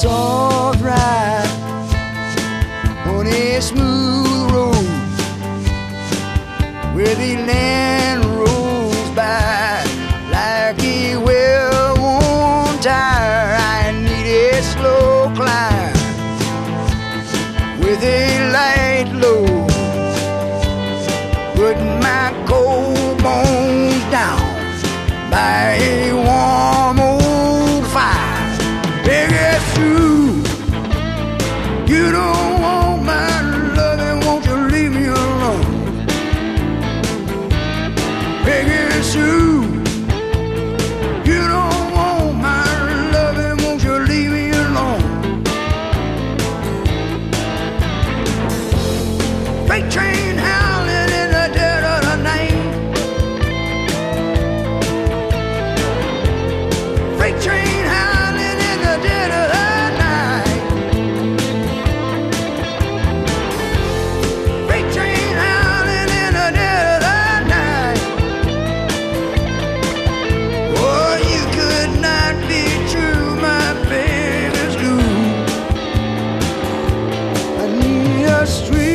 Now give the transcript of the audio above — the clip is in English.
it's alright on a smooth road where the land rolls by like a well-worn tire. I need a slow climb with a light load, putting my the street.